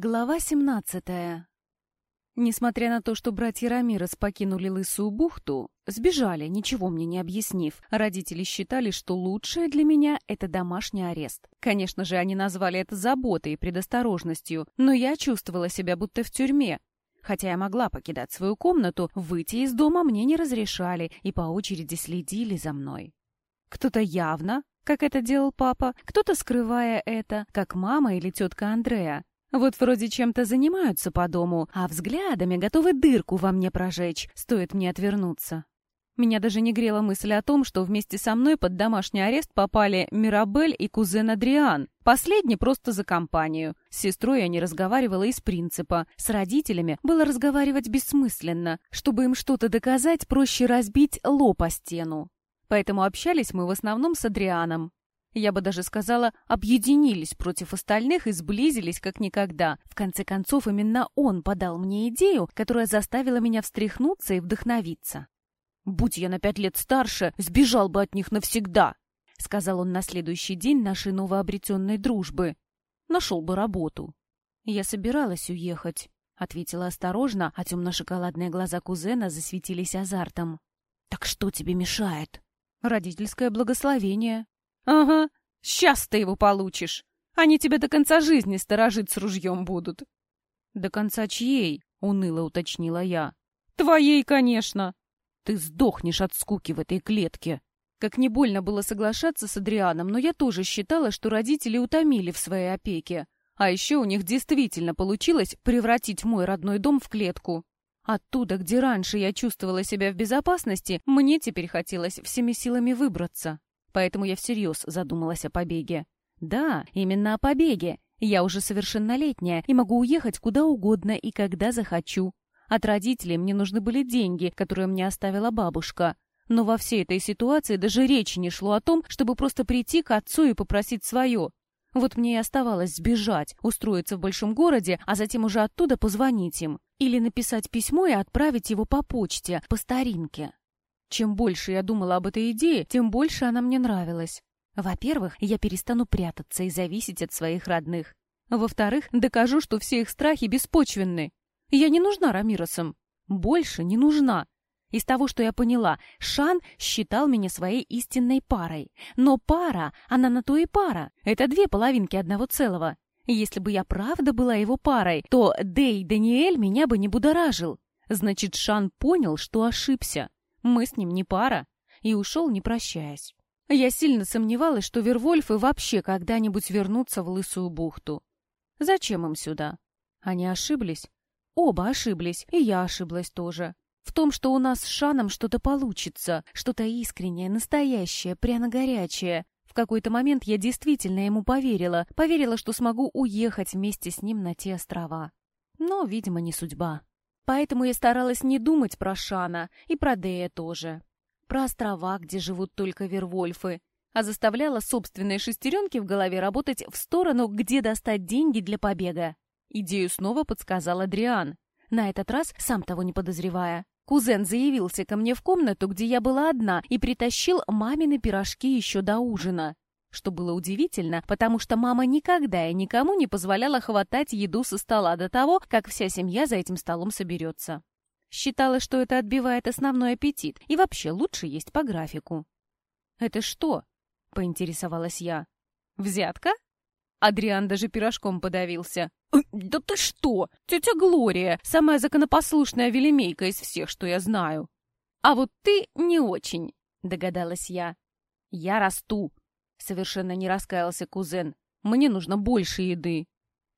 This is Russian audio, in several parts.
Глава 17 Несмотря на то, что братья Рамирес покинули Лысую бухту, сбежали, ничего мне не объяснив, родители считали, что лучшее для меня — это домашний арест. Конечно же, они назвали это заботой и предосторожностью, но я чувствовала себя будто в тюрьме. Хотя я могла покидать свою комнату, выйти из дома мне не разрешали и по очереди следили за мной. Кто-то явно, как это делал папа, кто-то скрывая это, как мама или тетка Андрея. Вот вроде чем-то занимаются по дому, а взглядами готовы дырку во мне прожечь, стоит мне отвернуться. Меня даже не грела мысль о том, что вместе со мной под домашний арест попали Мирабель и кузен Адриан. Последний просто за компанию. С сестрой я не разговаривала из принципа. С родителями было разговаривать бессмысленно. Чтобы им что-то доказать, проще разбить лоб о стену. Поэтому общались мы в основном с Адрианом. Я бы даже сказала, объединились против остальных и сблизились как никогда. В конце концов, именно он подал мне идею, которая заставила меня встряхнуться и вдохновиться. «Будь я на пять лет старше, сбежал бы от них навсегда», — сказал он на следующий день нашей новообретенной дружбы. «Нашел бы работу». «Я собиралась уехать», — ответила осторожно, а темно-шоколадные глаза кузена засветились азартом. «Так что тебе мешает?» «Родительское благословение», «Ага, сейчас ты его получишь. Они тебя до конца жизни сторожить с ружьем будут». «До конца чьей?» — уныло уточнила я. «Твоей, конечно!» «Ты сдохнешь от скуки в этой клетке!» Как не больно было соглашаться с Адрианом, но я тоже считала, что родители утомили в своей опеке. А еще у них действительно получилось превратить мой родной дом в клетку. Оттуда, где раньше я чувствовала себя в безопасности, мне теперь хотелось всеми силами выбраться поэтому я всерьез задумалась о побеге. Да, именно о побеге. Я уже совершеннолетняя и могу уехать куда угодно и когда захочу. От родителей мне нужны были деньги, которые мне оставила бабушка. Но во всей этой ситуации даже речи не шло о том, чтобы просто прийти к отцу и попросить свое. Вот мне и оставалось сбежать, устроиться в большом городе, а затем уже оттуда позвонить им. Или написать письмо и отправить его по почте, по старинке. Чем больше я думала об этой идее, тем больше она мне нравилась. Во-первых, я перестану прятаться и зависеть от своих родных. Во-вторых, докажу, что все их страхи беспочвенны. Я не нужна Рамиросам. Больше не нужна. Из того, что я поняла, Шан считал меня своей истинной парой. Но пара, она на то и пара. Это две половинки одного целого. Если бы я правда была его парой, то Дэй Даниэль меня бы не будоражил. Значит, Шан понял, что ошибся. Мы с ним не пара. И ушел, не прощаясь. Я сильно сомневалась, что Вервольфы вообще когда-нибудь вернутся в Лысую бухту. Зачем им сюда? Они ошиблись? Оба ошиблись, и я ошиблась тоже. В том, что у нас с Шаном что-то получится, что-то искреннее, настоящее, пряно-горячее. В какой-то момент я действительно ему поверила, поверила, что смогу уехать вместе с ним на те острова. Но, видимо, не судьба. Поэтому я старалась не думать про Шана и про Дея тоже. Про острова, где живут только вервольфы. А заставляла собственные шестеренки в голове работать в сторону, где достать деньги для побега. Идею снова подсказал Адриан. На этот раз, сам того не подозревая. Кузен заявился ко мне в комнату, где я была одна, и притащил мамины пирожки еще до ужина. Что было удивительно, потому что мама никогда и никому не позволяла хватать еду со стола до того, как вся семья за этим столом соберется. Считала, что это отбивает основной аппетит, и вообще лучше есть по графику. «Это что?» — поинтересовалась я. «Взятка?» Адриан даже пирожком подавился. «Э, «Да ты что? Тетя Глория, самая законопослушная велимейка из всех, что я знаю». «А вот ты не очень», — догадалась я. «Я расту», Совершенно не раскаялся кузен. Мне нужно больше еды.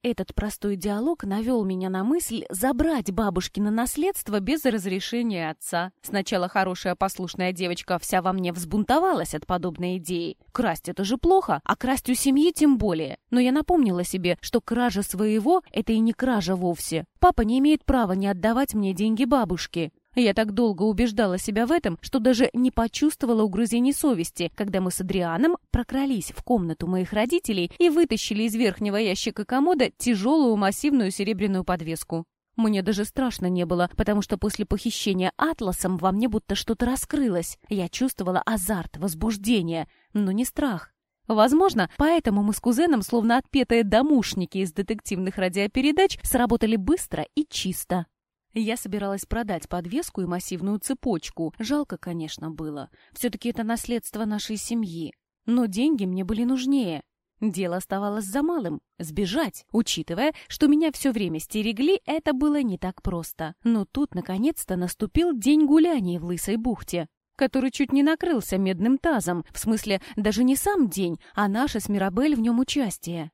Этот простой диалог навел меня на мысль забрать бабушкино наследство без разрешения отца. Сначала хорошая послушная девочка вся во мне взбунтовалась от подобной идеи. Красть это же плохо, а красть у семьи тем более. Но я напомнила себе, что кража своего — это и не кража вовсе. Папа не имеет права не отдавать мне деньги бабушки. Я так долго убеждала себя в этом, что даже не почувствовала угрызений совести, когда мы с Адрианом прокрались в комнату моих родителей и вытащили из верхнего ящика комода тяжелую массивную серебряную подвеску. Мне даже страшно не было, потому что после похищения Атласом во мне будто что-то раскрылось. Я чувствовала азарт, возбуждение, но не страх. Возможно, поэтому мы с кузеном, словно отпетые домушники из детективных радиопередач, сработали быстро и чисто. Я собиралась продать подвеску и массивную цепочку. Жалко, конечно, было. Все-таки это наследство нашей семьи. Но деньги мне были нужнее. Дело оставалось за малым — сбежать. Учитывая, что меня все время стерегли, это было не так просто. Но тут, наконец-то, наступил день гуляний в Лысой бухте который чуть не накрылся медным тазом, в смысле, даже не сам день, а наша с Мирабель в нем участие.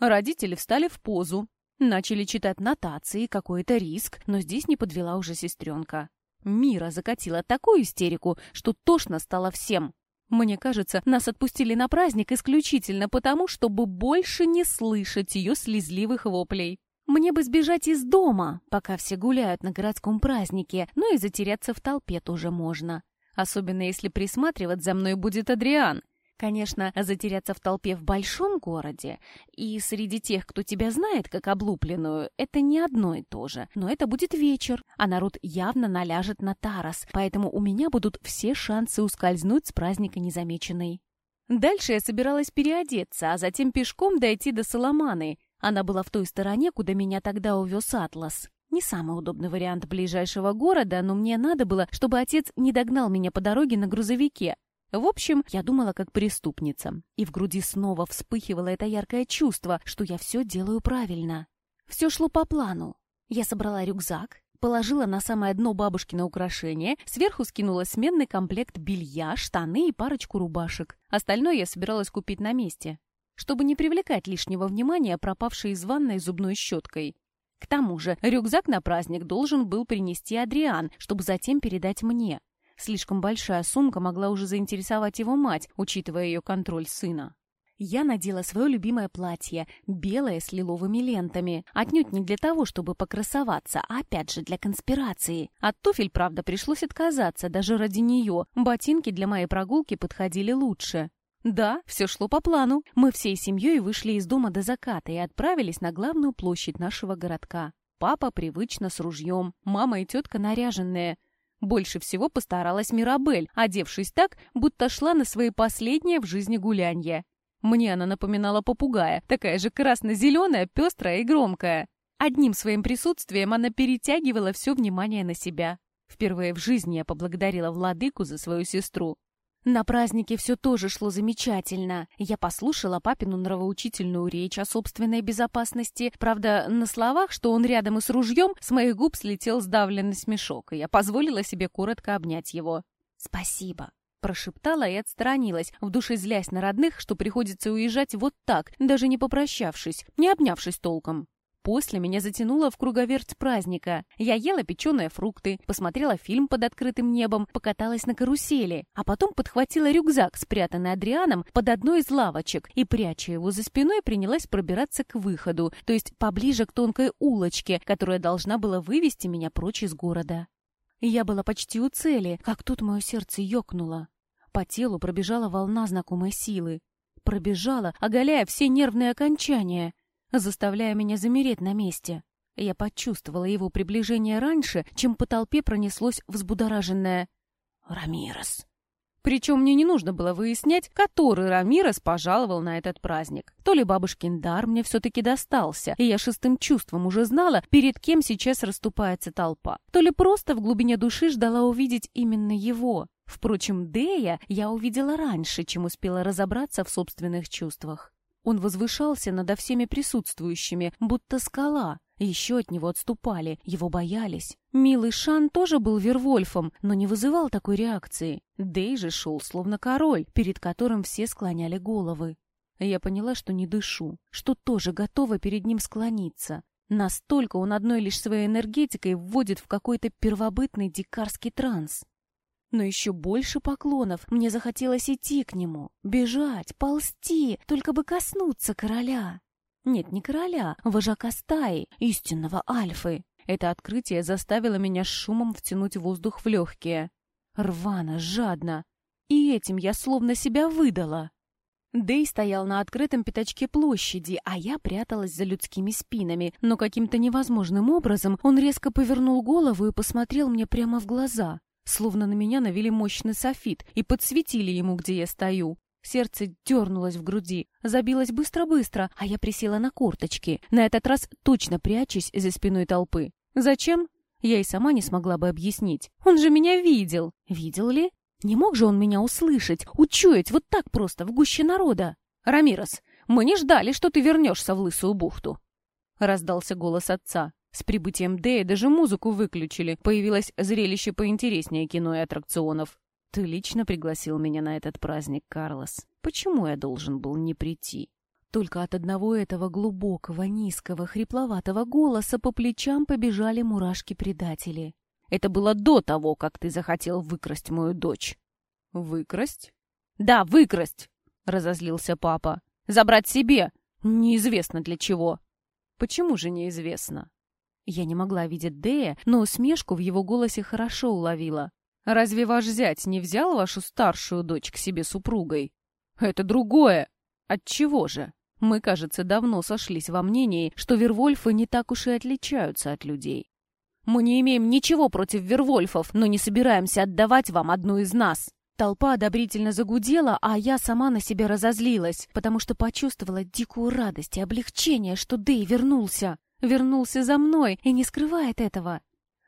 Родители встали в позу, начали читать нотации, какой-то риск, но здесь не подвела уже сестренка. Мира закатила такую истерику, что тошно стало всем. Мне кажется, нас отпустили на праздник исключительно потому, чтобы больше не слышать ее слезливых воплей. Мне бы сбежать из дома, пока все гуляют на городском празднике, но и затеряться в толпе тоже можно. Особенно если присматривать за мной будет Адриан. Конечно, затеряться в толпе в большом городе и среди тех, кто тебя знает как облупленную, это не одно и то же. Но это будет вечер, а народ явно наляжет на Тарас, поэтому у меня будут все шансы ускользнуть с праздника незамеченной. Дальше я собиралась переодеться, а затем пешком дойти до Соломаны. Она была в той стороне, куда меня тогда увез Атлас. Не самый удобный вариант ближайшего города, но мне надо было, чтобы отец не догнал меня по дороге на грузовике. В общем, я думала как преступница, и в груди снова вспыхивало это яркое чувство, что я все делаю правильно. Все шло по плану. Я собрала рюкзак, положила на самое дно бабушкино украшение, сверху скинула сменный комплект белья, штаны и парочку рубашек. Остальное я собиралась купить на месте, чтобы не привлекать лишнего внимания пропавшей из ванной зубной щеткой. К тому же рюкзак на праздник должен был принести Адриан, чтобы затем передать мне. Слишком большая сумка могла уже заинтересовать его мать, учитывая ее контроль сына. Я надела свое любимое платье, белое с лиловыми лентами. Отнюдь не для того, чтобы покрасоваться, а опять же для конспирации. От туфель, правда, пришлось отказаться, даже ради нее. Ботинки для моей прогулки подходили лучше. Да, все шло по плану. Мы всей семьей вышли из дома до заката и отправились на главную площадь нашего городка. Папа привычно с ружьем, мама и тетка наряженные. Больше всего постаралась Мирабель, одевшись так, будто шла на свои последние в жизни гулянья. Мне она напоминала попугая, такая же красно-зеленая, пестрая и громкая. Одним своим присутствием она перетягивала все внимание на себя. Впервые в жизни я поблагодарила владыку за свою сестру. На празднике все тоже шло замечательно. Я послушала папину нравоучительную речь о собственной безопасности. Правда, на словах, что он рядом и с ружьем, с моих губ слетел сдавленный смешок, и я позволила себе коротко обнять его. «Спасибо», прошептала и отстранилась, в душе злясь на родных, что приходится уезжать вот так, даже не попрощавшись, не обнявшись толком. После меня затянуло в круговерть праздника. Я ела печеные фрукты, посмотрела фильм под открытым небом, покаталась на карусели, а потом подхватила рюкзак, спрятанный Адрианом, под одной из лавочек, и, пряча его за спиной, принялась пробираться к выходу, то есть поближе к тонкой улочке, которая должна была вывести меня прочь из города. Я была почти у цели, как тут мое сердце ёкнуло. По телу пробежала волна знакомой силы. Пробежала, оголяя все нервные окончания заставляя меня замереть на месте. Я почувствовала его приближение раньше, чем по толпе пронеслось взбудораженное «Рамирес». Причем мне не нужно было выяснять, который Рамирес пожаловал на этот праздник. То ли бабушкин дар мне все-таки достался, и я шестым чувством уже знала, перед кем сейчас расступается толпа. То ли просто в глубине души ждала увидеть именно его. Впрочем, Дея я увидела раньше, чем успела разобраться в собственных чувствах. Он возвышался над всеми присутствующими, будто скала. Еще от него отступали, его боялись. Милый Шан тоже был Вервольфом, но не вызывал такой реакции. Дей же шел словно король, перед которым все склоняли головы. Я поняла, что не дышу, что тоже готова перед ним склониться. Настолько он одной лишь своей энергетикой вводит в какой-то первобытный дикарский транс. Но еще больше поклонов мне захотелось идти к нему, бежать, ползти, только бы коснуться короля. Нет, не короля, вожака стаи, истинного альфы. Это открытие заставило меня шумом втянуть воздух в легкие. Рвано, жадно. И этим я словно себя выдала. Дэй стоял на открытом пятачке площади, а я пряталась за людскими спинами, но каким-то невозможным образом он резко повернул голову и посмотрел мне прямо в глаза. Словно на меня навели мощный софит и подсветили ему, где я стою. Сердце дернулось в груди, забилось быстро-быстро, а я присела на корточки, на этот раз точно прячусь за спиной толпы. Зачем? Я и сама не смогла бы объяснить. Он же меня видел. Видел ли? Не мог же он меня услышать, учуять вот так просто, в гуще народа? «Рамирос, мы не ждали, что ты вернешься в Лысую бухту!» Раздался голос отца. С прибытием Дэя даже музыку выключили. Появилось зрелище поинтереснее кино и аттракционов. «Ты лично пригласил меня на этот праздник, Карлос. Почему я должен был не прийти?» Только от одного этого глубокого, низкого, хрипловатого голоса по плечам побежали мурашки-предатели. «Это было до того, как ты захотел выкрасть мою дочь». «Выкрасть?» «Да, выкрасть!» — разозлился папа. «Забрать себе! Неизвестно для чего». «Почему же неизвестно?» Я не могла видеть Дея, но усмешку в его голосе хорошо уловила. «Разве ваш зять не взял вашу старшую дочь к себе супругой?» «Это другое!» «Отчего же?» Мы, кажется, давно сошлись во мнении, что вервольфы не так уж и отличаются от людей. Мы не имеем ничего против вервольфов, но не собираемся отдавать вам одну из нас. Толпа одобрительно загудела, а я сама на себя разозлилась, потому что почувствовала дикую радость и облегчение, что Дэй вернулся. Вернулся за мной и не скрывает этого.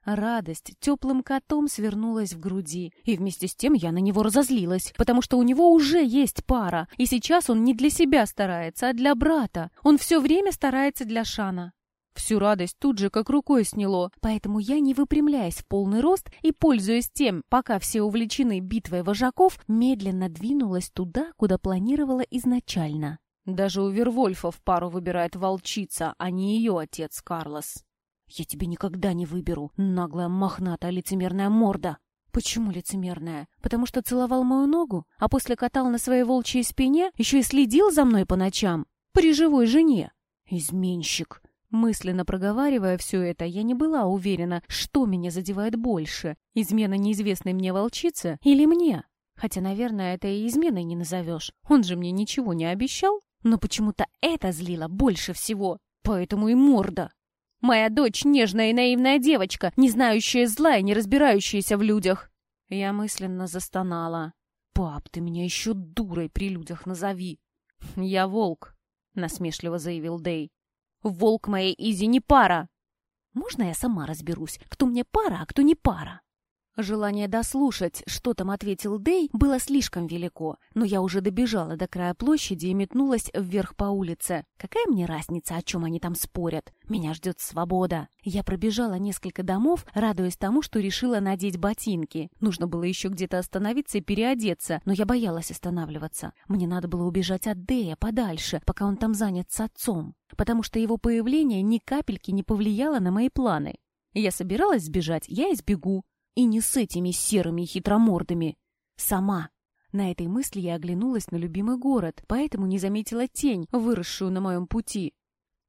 Радость теплым котом свернулась в груди, и вместе с тем я на него разозлилась, потому что у него уже есть пара, и сейчас он не для себя старается, а для брата. Он все время старается для Шана. Всю радость тут же как рукой сняло, поэтому я, не выпрямляясь в полный рост и пользуясь тем, пока все увлечены битвой вожаков, медленно двинулась туда, куда планировала изначально. Даже у Вервольфов пару выбирает волчица, а не ее отец Карлос. «Я тебе никогда не выберу, наглая мохнатая лицемерная морда!» «Почему лицемерная? Потому что целовал мою ногу, а после катал на своей волчьей спине, еще и следил за мной по ночам? При живой жене? Изменщик!» Мысленно проговаривая все это, я не была уверена, что меня задевает больше, измена неизвестной мне волчицы или мне. Хотя, наверное, это и изменой не назовешь. Он же мне ничего не обещал. Но почему-то это злило больше всего. Поэтому и морда. Моя дочь — нежная и наивная девочка, не знающая зла и не разбирающаяся в людях. Я мысленно застонала. «Пап, ты меня еще дурой при людях назови!» «Я волк», — насмешливо заявил Дэй. «Волк моей Изи не пара!» «Можно я сама разберусь, кто мне пара, а кто не пара?» Желание дослушать, что там ответил Дэй, было слишком велико, но я уже добежала до края площади и метнулась вверх по улице. Какая мне разница, о чем они там спорят? Меня ждет свобода. Я пробежала несколько домов, радуясь тому, что решила надеть ботинки. Нужно было еще где-то остановиться и переодеться, но я боялась останавливаться. Мне надо было убежать от Дэя подальше, пока он там занят с отцом, потому что его появление ни капельки не повлияло на мои планы. Я собиралась сбежать, я и сбегу. И не с этими серыми хитромордами. Сама. На этой мысли я оглянулась на любимый город, поэтому не заметила тень, выросшую на моем пути.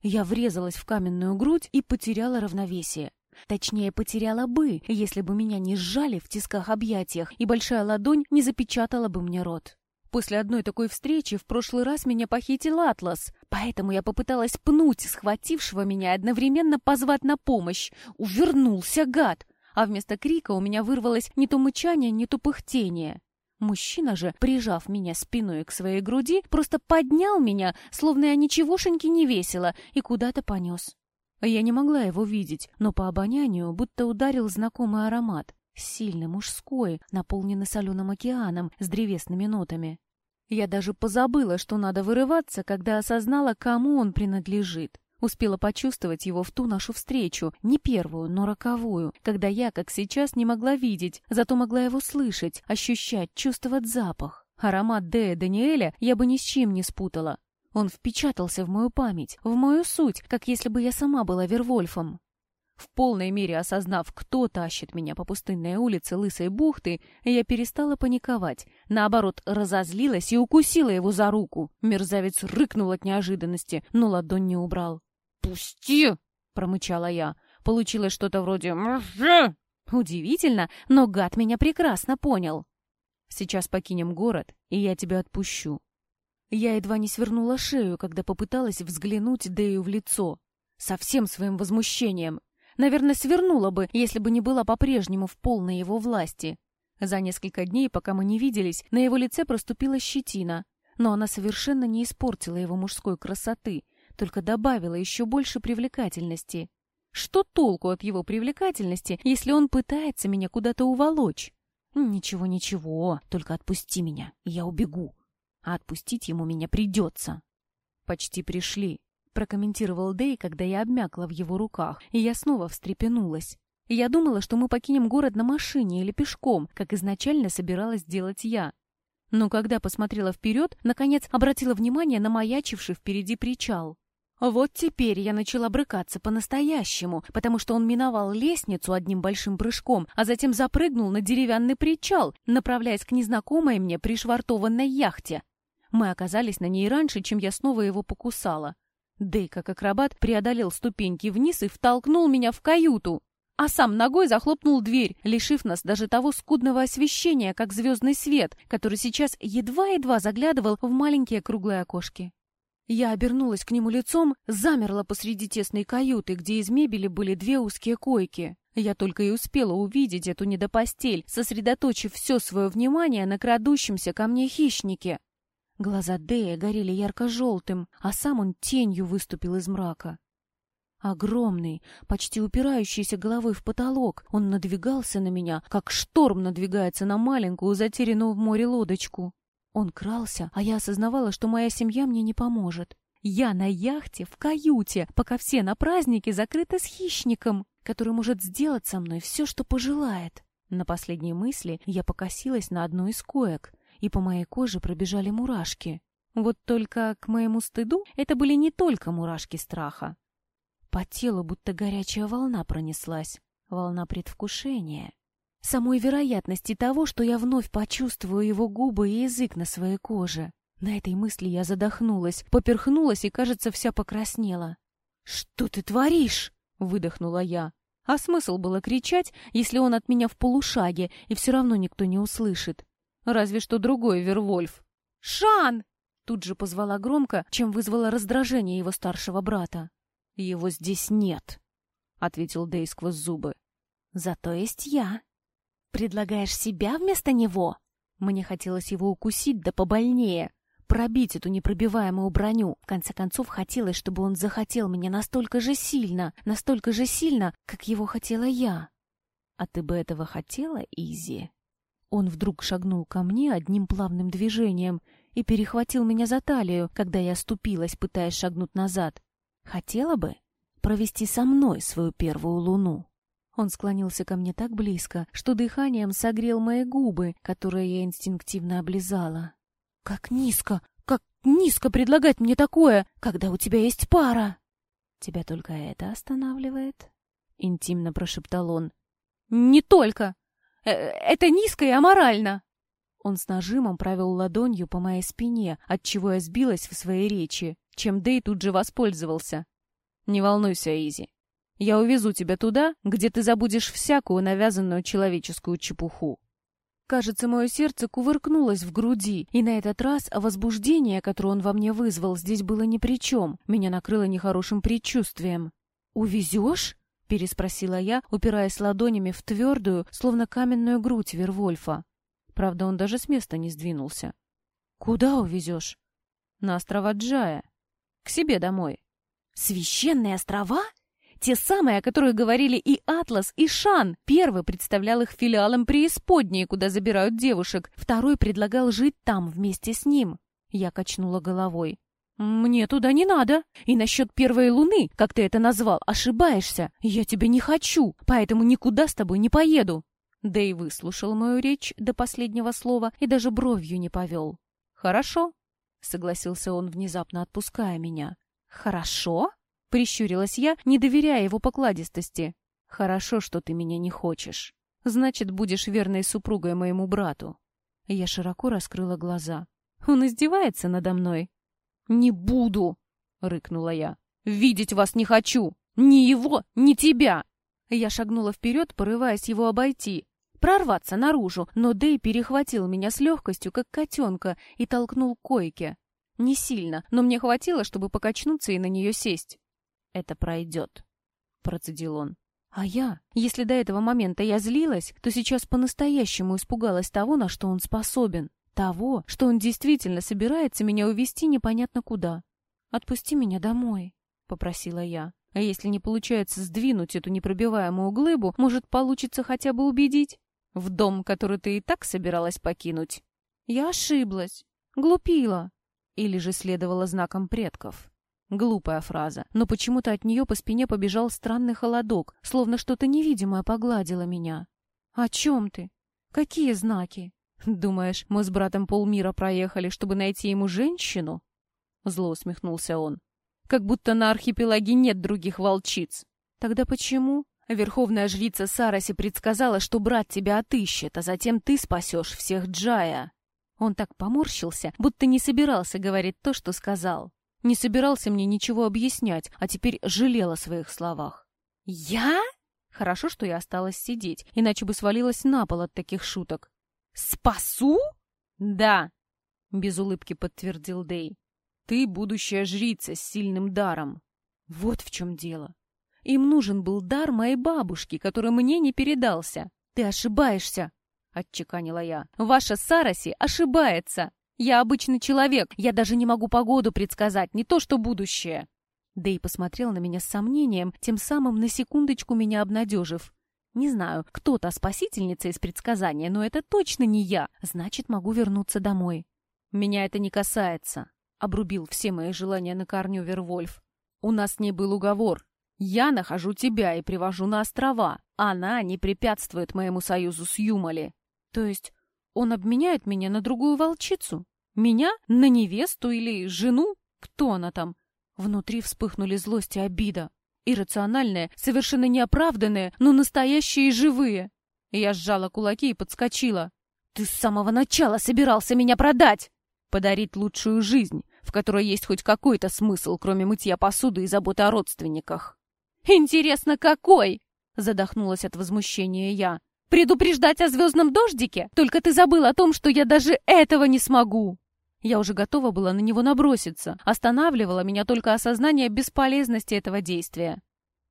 Я врезалась в каменную грудь и потеряла равновесие. Точнее, потеряла бы, если бы меня не сжали в тисках-объятиях, и большая ладонь не запечатала бы мне рот. После одной такой встречи в прошлый раз меня похитил Атлас, поэтому я попыталась пнуть схватившего меня одновременно позвать на помощь. Увернулся, гад! А вместо крика у меня вырвалось не то мычание, не то пыхтение. Мужчина же, прижав меня спиной к своей груди, просто поднял меня, словно я ничегошеньки не весила, и куда-то понес. Я не могла его видеть, но по обонянию будто ударил знакомый аромат. Сильный, мужской, наполненный соленым океаном с древесными нотами. Я даже позабыла, что надо вырываться, когда осознала, кому он принадлежит. Успела почувствовать его в ту нашу встречу, не первую, но роковую, когда я, как сейчас, не могла видеть, зато могла его слышать, ощущать, чувствовать запах. Аромат Дея Даниэля я бы ни с чем не спутала. Он впечатался в мою память, в мою суть, как если бы я сама была Вервольфом. В полной мере осознав, кто тащит меня по пустынной улице Лысой бухты, я перестала паниковать. Наоборот, разозлилась и укусила его за руку. Мерзавец рыкнул от неожиданности, но ладонь не убрал. «Пусти!» — промычала я. Получилось что-то вроде! Удивительно, но гад меня прекрасно понял. «Сейчас покинем город, и я тебя отпущу». Я едва не свернула шею, когда попыталась взглянуть Дэю в лицо. Со всем своим возмущением. Наверное, свернула бы, если бы не была по-прежнему в полной его власти. За несколько дней, пока мы не виделись, на его лице проступила щетина. но она совершенно не испортила его мужской красоты, только добавила еще больше привлекательности. Что толку от его привлекательности, если он пытается меня куда-то уволочь? Ничего, ничего, только отпусти меня, и я убегу. А отпустить ему меня придется. Почти пришли, прокомментировал Дэй, когда я обмякла в его руках, и я снова встрепенулась. Я думала, что мы покинем город на машине или пешком, как изначально собиралась делать я. Но когда посмотрела вперед, наконец обратила внимание на маячивший впереди причал. Вот теперь я начала брыкаться по-настоящему, потому что он миновал лестницу одним большим прыжком, а затем запрыгнул на деревянный причал, направляясь к незнакомой мне пришвартованной яхте. Мы оказались на ней раньше, чем я снова его покусала. Дэй, как акробат, преодолел ступеньки вниз и втолкнул меня в каюту, а сам ногой захлопнул дверь, лишив нас даже того скудного освещения, как звездный свет, который сейчас едва-едва заглядывал в маленькие круглые окошки. Я обернулась к нему лицом, замерла посреди тесной каюты, где из мебели были две узкие койки. Я только и успела увидеть эту недопостель, сосредоточив все свое внимание на крадущемся ко мне хищнике. Глаза Дея горели ярко-желтым, а сам он тенью выступил из мрака. Огромный, почти упирающийся головой в потолок, он надвигался на меня, как шторм надвигается на маленькую, затерянную в море лодочку. Он крался, а я осознавала, что моя семья мне не поможет. Я на яхте, в каюте, пока все на празднике закрыты с хищником, который может сделать со мной все, что пожелает. На последней мысли я покосилась на одну из коек, и по моей коже пробежали мурашки. Вот только, к моему стыду, это были не только мурашки страха. По телу будто горячая волна пронеслась, волна предвкушения самой вероятности того, что я вновь почувствую его губы и язык на своей коже. На этой мысли я задохнулась, поперхнулась и, кажется, вся покраснела. «Что ты творишь?» — выдохнула я. А смысл было кричать, если он от меня в полушаге, и все равно никто не услышит. Разве что другой Вервольф. «Шан!» — тут же позвала громко, чем вызвала раздражение его старшего брата. «Его здесь нет», — ответил Дэй сквозь зубы. «Зато есть я», «Предлагаешь себя вместо него?» Мне хотелось его укусить да побольнее, пробить эту непробиваемую броню. В конце концов, хотелось, чтобы он захотел меня настолько же сильно, настолько же сильно, как его хотела я. «А ты бы этого хотела, Изи?» Он вдруг шагнул ко мне одним плавным движением и перехватил меня за талию, когда я оступилась, пытаясь шагнуть назад. «Хотела бы провести со мной свою первую луну?» Он склонился ко мне так близко, что дыханием согрел мои губы, которые я инстинктивно облизала. «Как низко! Как низко предлагать мне такое, когда у тебя есть пара!» «Тебя только это останавливает?» — интимно прошептал он. «Не только! Э, это низко и аморально!» Он с нажимом провел ладонью по моей спине, отчего я сбилась в своей речи, чем Дэй тут же воспользовался. «Не волнуйся, Изи. Я увезу тебя туда, где ты забудешь всякую навязанную человеческую чепуху. Кажется, мое сердце кувыркнулось в груди, и на этот раз возбуждение, которое он во мне вызвал, здесь было ни при чем. Меня накрыло нехорошим предчувствием. «Увезешь?» — переспросила я, упираясь ладонями в твердую, словно каменную грудь Вервольфа. Правда, он даже с места не сдвинулся. «Куда увезешь?» «На острова Джая. К себе домой». «Священные острова?» Те самые, о которых говорили и Атлас, и Шан. Первый представлял их филиалом преисподней, куда забирают девушек. Второй предлагал жить там вместе с ним. Я качнула головой. «Мне туда не надо. И насчет первой луны, как ты это назвал, ошибаешься. Я тебя не хочу, поэтому никуда с тобой не поеду». Дэй выслушал мою речь до последнего слова и даже бровью не повел. «Хорошо», — согласился он, внезапно отпуская меня. «Хорошо?» Прищурилась я, не доверяя его покладистости. «Хорошо, что ты меня не хочешь. Значит, будешь верной супругой моему брату». Я широко раскрыла глаза. «Он издевается надо мной?» «Не буду!» — рыкнула я. «Видеть вас не хочу! Ни его, ни тебя!» Я шагнула вперед, порываясь его обойти, прорваться наружу, но Дэй перехватил меня с легкостью, как котенка, и толкнул к койке. Не сильно, но мне хватило, чтобы покачнуться и на нее сесть это пройдет», — процедил он. А я, если до этого момента я злилась, то сейчас по-настоящему испугалась того, на что он способен. того, что он действительно собирается меня увезти непонятно куда. «Отпусти меня домой», — попросила я. «А если не получается сдвинуть эту непробиваемую глыбу, может, получится хотя бы убедить? В дом, который ты и так собиралась покинуть?» «Я ошиблась. Глупила». Или же следовала знаком предков. Глупая фраза, но почему-то от нее по спине побежал странный холодок, словно что-то невидимое погладило меня. «О чем ты? Какие знаки?» «Думаешь, мы с братом полмира проехали, чтобы найти ему женщину?» Зло усмехнулся он. «Как будто на архипелаге нет других волчиц». «Тогда почему?» Верховная жрица Сараси предсказала, что брат тебя отыщет, а затем ты спасешь всех Джая. Он так поморщился, будто не собирался говорить то, что сказал. Не собирался мне ничего объяснять, а теперь жалел о своих словах. «Я?» Хорошо, что я осталась сидеть, иначе бы свалилась на пол от таких шуток. «Спасу?» «Да», — без улыбки подтвердил Дей. «Ты будущая жрица с сильным даром». Вот в чем дело. Им нужен был дар моей бабушки, который мне не передался. Ты ошибаешься, — отчеканила я. Ваша Сараси ошибается. Я обычный человек, я даже не могу погоду предсказать, не то что будущее. Дэй посмотрел на меня с сомнением, тем самым на секундочку меня обнадежив. Не знаю, кто та спасительница из предсказания, но это точно не я. Значит, могу вернуться домой. Меня это не касается. Обрубил все мои желания на корню Вервольф. У нас с ней был уговор. Я нахожу тебя и привожу на острова. Она не препятствует моему союзу с Юмали. То есть он обменяет меня на другую волчицу? Меня? На невесту или жену? Кто она там? Внутри вспыхнули злость и обида. Иррациональные, совершенно неоправданные, но настоящие и живые. Я сжала кулаки и подскочила. «Ты с самого начала собирался меня продать!» «Подарить лучшую жизнь, в которой есть хоть какой-то смысл, кроме мытья посуды и заботы о родственниках». «Интересно, какой?» — задохнулась от возмущения я. «Предупреждать о звездном дождике? Только ты забыл о том, что я даже этого не смогу!» Я уже готова была на него наброситься. Останавливало меня только осознание бесполезности этого действия.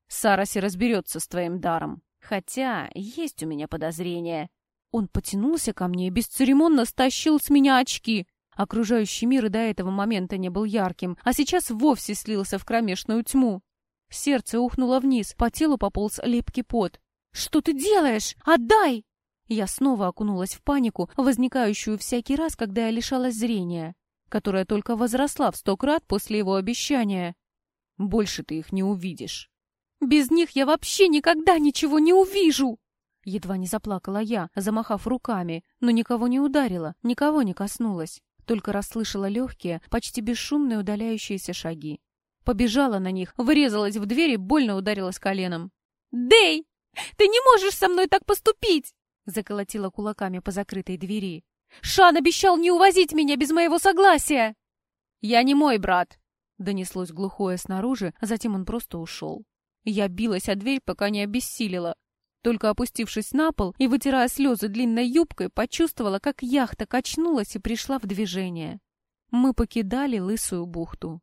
Сараси разберется с твоим даром. Хотя есть у меня подозрение. Он потянулся ко мне и бесцеремонно стащил с меня очки. Окружающий мир и до этого момента не был ярким, а сейчас вовсе слился в кромешную тьму. Сердце ухнуло вниз, по телу пополз липкий пот. «Что ты делаешь? Отдай!» Я снова окунулась в панику, возникающую всякий раз, когда я лишалась зрения, которая только возросла в сто крат после его обещания. Больше ты их не увидишь. Без них я вообще никогда ничего не увижу! Едва не заплакала я, замахав руками, но никого не ударила, никого не коснулась. Только расслышала легкие, почти бесшумные удаляющиеся шаги. Побежала на них, врезалась в дверь и больно ударилась коленом. «Дэй, ты не можешь со мной так поступить!» Заколотила кулаками по закрытой двери. «Шан обещал не увозить меня без моего согласия!» «Я не мой брат!» Донеслось глухое снаружи, а затем он просто ушел. Я билась о дверь, пока не обессилила. Только опустившись на пол и вытирая слезы длинной юбкой, почувствовала, как яхта качнулась и пришла в движение. Мы покидали Лысую бухту.